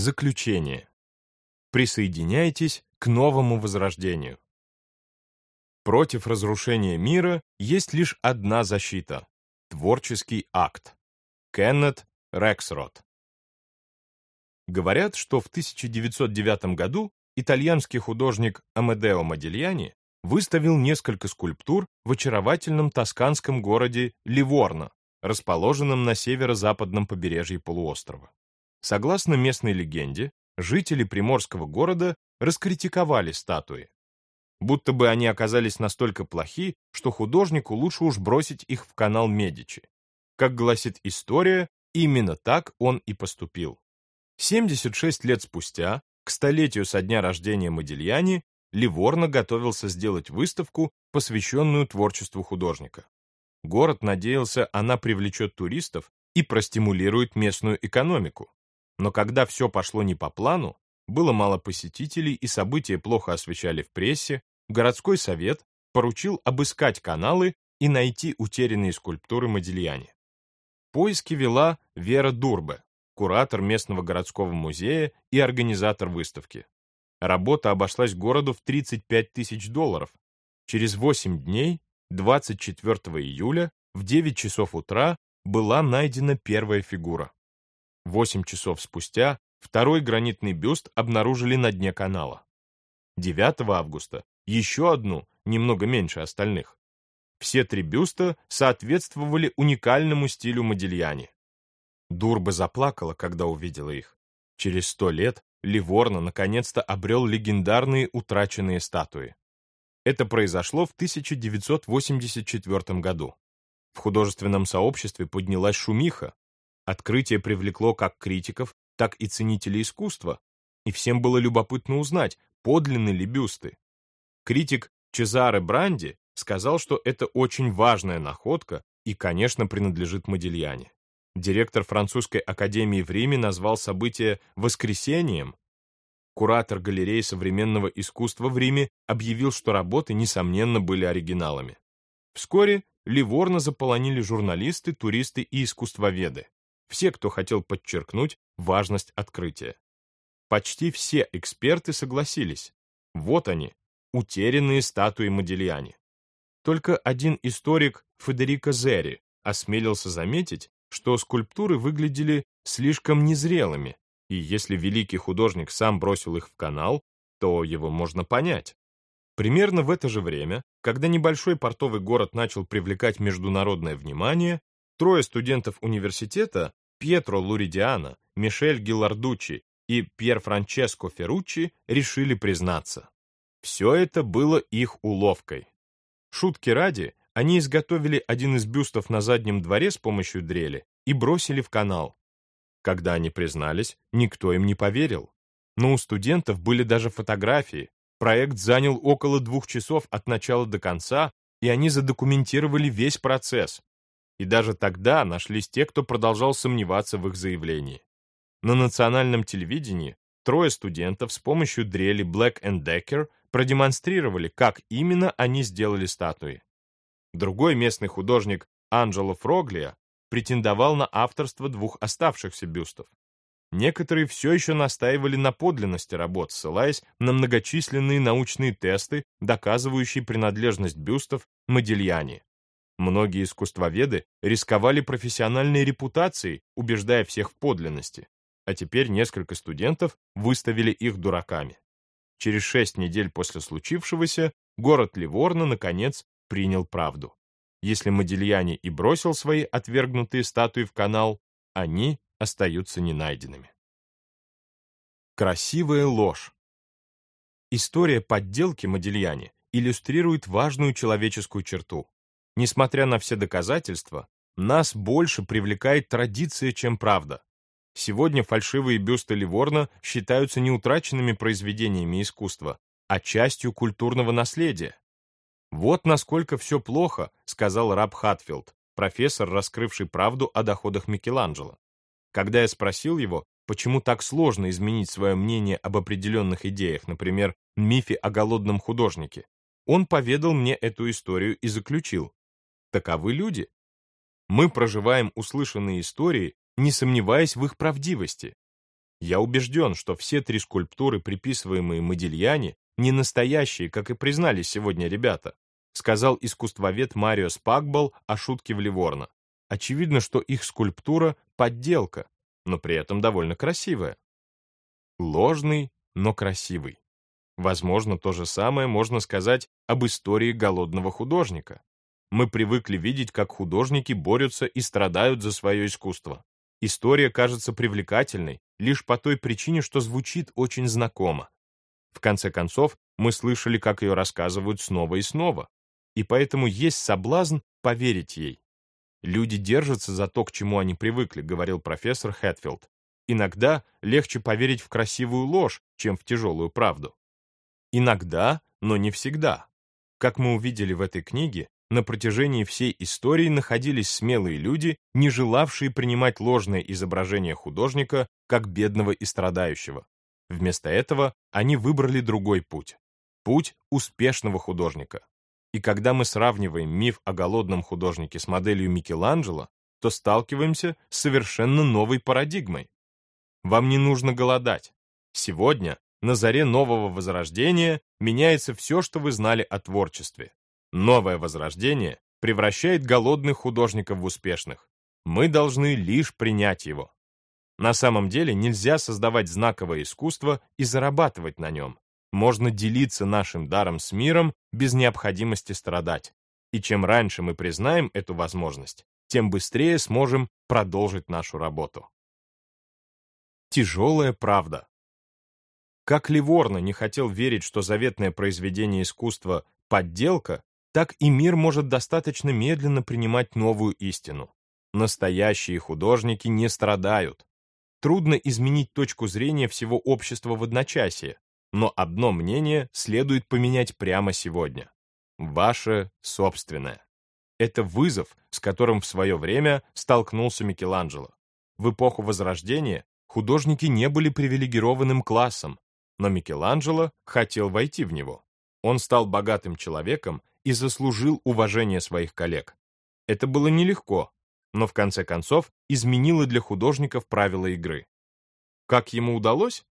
Заключение. Присоединяйтесь к новому возрождению. Против разрушения мира есть лишь одна защита — творческий акт. Кеннет Рексрот. Говорят, что в 1909 году итальянский художник Амедео Модильяни выставил несколько скульптур в очаровательном тосканском городе Ливорно, расположенном на северо-западном побережье полуострова. Согласно местной легенде, жители приморского города раскритиковали статуи. Будто бы они оказались настолько плохи, что художнику лучше уж бросить их в канал Медичи. Как гласит история, именно так он и поступил. 76 лет спустя, к столетию со дня рождения Модильяни, Ливорно готовился сделать выставку, посвященную творчеству художника. Город надеялся, она привлечет туристов и простимулирует местную экономику. Но когда все пошло не по плану, было мало посетителей и события плохо освещали в прессе, городской совет поручил обыскать каналы и найти утерянные скульптуры Модильяни. Поиски вела Вера Дурбе, куратор местного городского музея и организатор выставки. Работа обошлась городу в 35 тысяч долларов. Через 8 дней, 24 июля, в 9 часов утра, была найдена первая фигура. Восемь часов спустя второй гранитный бюст обнаружили на дне канала. 9 августа еще одну, немного меньше остальных. Все три бюста соответствовали уникальному стилю Модильяни. Дурба заплакала, когда увидела их. Через сто лет Ливорно наконец-то обрел легендарные утраченные статуи. Это произошло в 1984 году. В художественном сообществе поднялась шумиха. Открытие привлекло как критиков, так и ценителей искусства, и всем было любопытно узнать, подлинны ли бюсты. Критик Чезаре Бранди сказал, что это очень важная находка и, конечно, принадлежит Модильяне. Директор французской академии в Риме назвал событие «воскресением». Куратор галереи современного искусства в Риме объявил, что работы, несомненно, были оригиналами. Вскоре Ливорно заполонили журналисты, туристы и искусствоведы. Все, кто хотел подчеркнуть важность открытия. Почти все эксперты согласились. Вот они, утерянные статуи Модильяни. Только один историк, Федерико Зери, осмелился заметить, что скульптуры выглядели слишком незрелыми, и если великий художник сам бросил их в канал, то его можно понять. Примерно в это же время, когда небольшой портовый город начал привлекать международное внимание, трое студентов университета, Пьетро Луридиана, Мишель Гиллардучи и Пьер Франческо Ферруччи, решили признаться. Все это было их уловкой. Шутки ради, они изготовили один из бюстов на заднем дворе с помощью дрели и бросили в канал. Когда они признались, никто им не поверил. Но у студентов были даже фотографии. Проект занял около двух часов от начала до конца, и они задокументировали весь процесс. И даже тогда нашлись те, кто продолжал сомневаться в их заявлении. На национальном телевидении трое студентов с помощью дрели Black Decker продемонстрировали, как именно они сделали статуи. Другой местный художник Анджело Фроглия претендовал на авторство двух оставшихся бюстов. Некоторые все еще настаивали на подлинности работ, ссылаясь на многочисленные научные тесты, доказывающие принадлежность бюстов Модильяни. Многие искусствоведы рисковали профессиональной репутацией, убеждая всех в подлинности, а теперь несколько студентов выставили их дураками. Через шесть недель после случившегося город Ливорно, наконец, принял правду. Если Модильяни и бросил свои отвергнутые статуи в канал, они остаются ненайденными. Красивая ложь. История подделки Модильяни иллюстрирует важную человеческую черту. Несмотря на все доказательства, нас больше привлекает традиция, чем правда. Сегодня фальшивые бюсты Ливорна считаются не утраченными произведениями искусства, а частью культурного наследия. «Вот насколько все плохо», — сказал Раб Хатфилд, профессор, раскрывший правду о доходах Микеланджело. Когда я спросил его, почему так сложно изменить свое мнение об определенных идеях, например, мифе о голодном художнике, он поведал мне эту историю и заключил. Таковы люди. Мы проживаем услышанные истории, не сомневаясь в их правдивости. Я убежден, что все три скульптуры, приписываемые Модильяне, не настоящие, как и признали сегодня ребята, сказал искусствовед Марио Спагбол о шутке в Ливорно. Очевидно, что их скульптура — подделка, но при этом довольно красивая. Ложный, но красивый. Возможно, то же самое можно сказать об истории голодного художника. Мы привыкли видеть, как художники борются и страдают за свое искусство. История кажется привлекательной лишь по той причине, что звучит очень знакомо. В конце концов, мы слышали, как ее рассказывают снова и снова, и поэтому есть соблазн поверить ей. Люди держатся за то, к чему они привыкли, говорил профессор Хэтфилд. Иногда легче поверить в красивую ложь, чем в тяжелую правду. Иногда, но не всегда. Как мы увидели в этой книге, на протяжении всей истории находились смелые люди, не желавшие принимать ложное изображение художника как бедного и страдающего. Вместо этого они выбрали другой путь. Путь успешного художника. И когда мы сравниваем миф о голодном художнике с моделью Микеланджело, то сталкиваемся с совершенно новой парадигмой. Вам не нужно голодать. Сегодня на заре нового возрождения меняется все, что вы знали о творчестве. Новое возрождение превращает голодных художников в успешных. Мы должны лишь принять его. На самом деле нельзя создавать знаковое искусство и зарабатывать на нем. Можно делиться нашим даром с миром без необходимости страдать. И чем раньше мы признаем эту возможность, тем быстрее сможем продолжить нашу работу. Тяжелая правда. Как Ливорно не хотел верить, что заветное произведение искусства — подделка, так и мир может достаточно медленно принимать новую истину. Настоящие художники не страдают. Трудно изменить точку зрения всего общества в одночасье, но одно мнение следует поменять прямо сегодня. Ваше собственное. Это вызов, с которым в свое время столкнулся Микеланджело. В эпоху Возрождения художники не были привилегированным классом, но Микеланджело хотел войти в него. Он стал богатым человеком и заслужил уважение своих коллег. Это было нелегко, но в конце концов изменило для художников правила игры. Как ему удалось?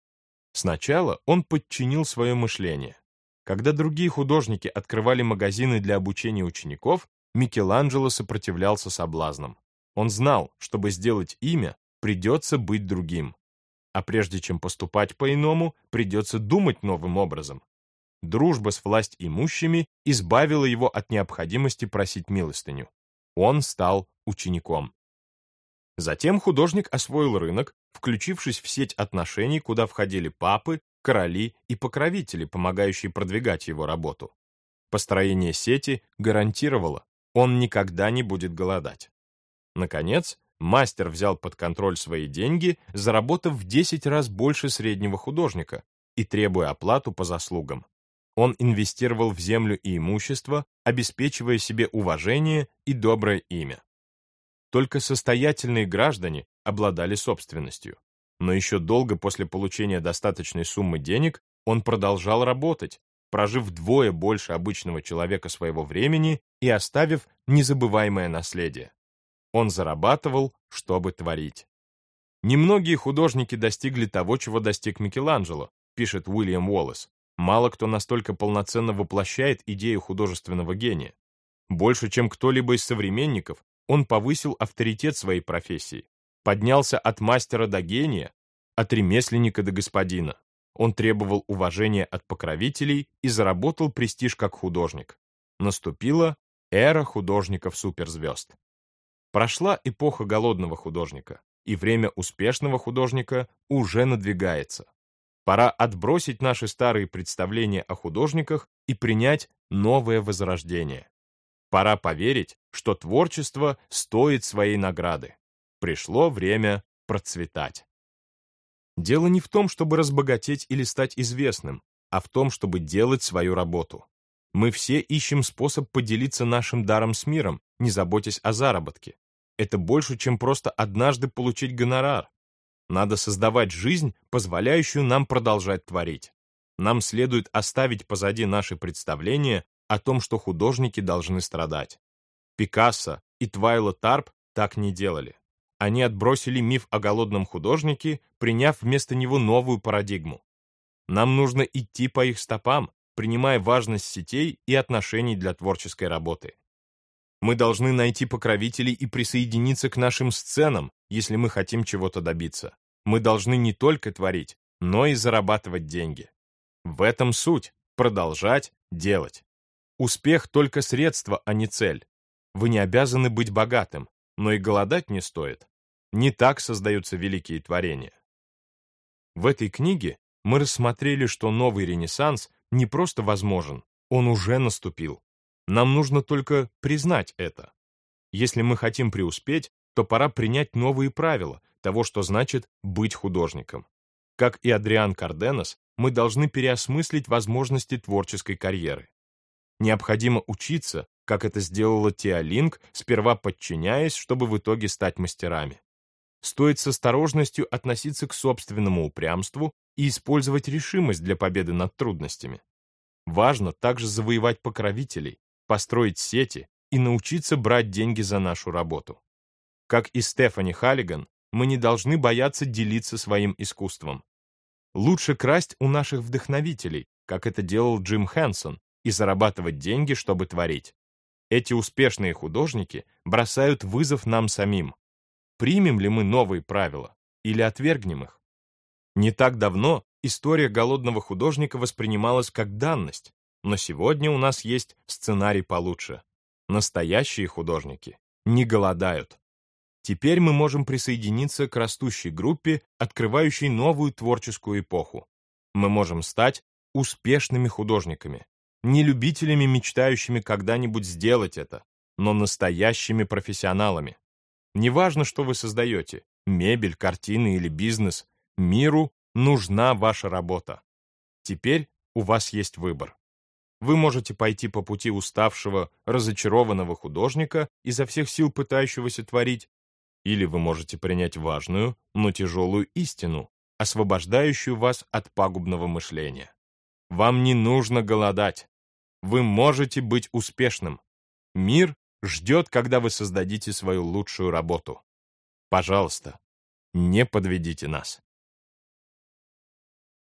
Сначала он подчинил свое мышление. Когда другие художники открывали магазины для обучения учеников, Микеланджело сопротивлялся соблазнам. Он знал, чтобы сделать имя, придется быть другим а прежде чем поступать по-иному, придется думать новым образом. Дружба с власть имущими избавила его от необходимости просить милостыню. Он стал учеником. Затем художник освоил рынок, включившись в сеть отношений, куда входили папы, короли и покровители, помогающие продвигать его работу. Построение сети гарантировало, он никогда не будет голодать. Наконец, Мастер взял под контроль свои деньги, заработав в 10 раз больше среднего художника и требуя оплату по заслугам. Он инвестировал в землю и имущество, обеспечивая себе уважение и доброе имя. Только состоятельные граждане обладали собственностью. Но еще долго после получения достаточной суммы денег он продолжал работать, прожив вдвое больше обычного человека своего времени и оставив незабываемое наследие. Он зарабатывал, чтобы творить. Немногие художники достигли того, чего достиг Микеланджело, пишет Уильям Уоллес. Мало кто настолько полноценно воплощает идею художественного гения. Больше, чем кто-либо из современников, он повысил авторитет своей профессии, поднялся от мастера до гения, от ремесленника до господина. Он требовал уважения от покровителей и заработал престиж как художник. Наступила эра художников-суперзвезд. Прошла эпоха голодного художника, и время успешного художника уже надвигается. Пора отбросить наши старые представления о художниках и принять новое возрождение. Пора поверить, что творчество стоит своей награды. Пришло время процветать. Дело не в том, чтобы разбогатеть или стать известным, а в том, чтобы делать свою работу. Мы все ищем способ поделиться нашим даром с миром, не заботясь о заработке. Это больше, чем просто однажды получить гонорар. Надо создавать жизнь, позволяющую нам продолжать творить. Нам следует оставить позади наши представления о том, что художники должны страдать. Пикассо и Твайла Тарп так не делали. Они отбросили миф о голодном художнике, приняв вместо него новую парадигму. Нам нужно идти по их стопам, принимая важность сетей и отношений для творческой работы. Мы должны найти покровителей и присоединиться к нашим сценам, если мы хотим чего-то добиться. Мы должны не только творить, но и зарабатывать деньги. В этом суть — продолжать делать. Успех — только средство, а не цель. Вы не обязаны быть богатым, но и голодать не стоит. Не так создаются великие творения. В этой книге мы рассмотрели, что новый ренессанс не просто возможен, он уже наступил. Нам нужно только признать это. Если мы хотим преуспеть, то пора принять новые правила того, что значит быть художником. Как и Адриан Карденос, мы должны переосмыслить возможности творческой карьеры. Необходимо учиться, как это сделала Тиа Линк, сперва подчиняясь, чтобы в итоге стать мастерами. Стоит с осторожностью относиться к собственному упрямству и использовать решимость для победы над трудностями. Важно также завоевать покровителей, построить сети и научиться брать деньги за нашу работу. Как и Стефани Халлиган, мы не должны бояться делиться своим искусством. Лучше красть у наших вдохновителей, как это делал Джим Хэнсон, и зарабатывать деньги, чтобы творить. Эти успешные художники бросают вызов нам самим. Примем ли мы новые правила или отвергнем их? Не так давно история голодного художника воспринималась как данность, но сегодня у нас есть сценарий получше. Настоящие художники не голодают. Теперь мы можем присоединиться к растущей группе, открывающей новую творческую эпоху. Мы можем стать успешными художниками, не любителями, мечтающими когда-нибудь сделать это, но настоящими профессионалами. Неважно, что вы создаете, мебель, картины или бизнес, миру нужна ваша работа. Теперь у вас есть выбор. Вы можете пойти по пути уставшего, разочарованного художника, изо всех сил пытающегося творить, или вы можете принять важную, но тяжелую истину, освобождающую вас от пагубного мышления. Вам не нужно голодать. Вы можете быть успешным. Мир ждет, когда вы создадите свою лучшую работу. Пожалуйста, не подведите нас.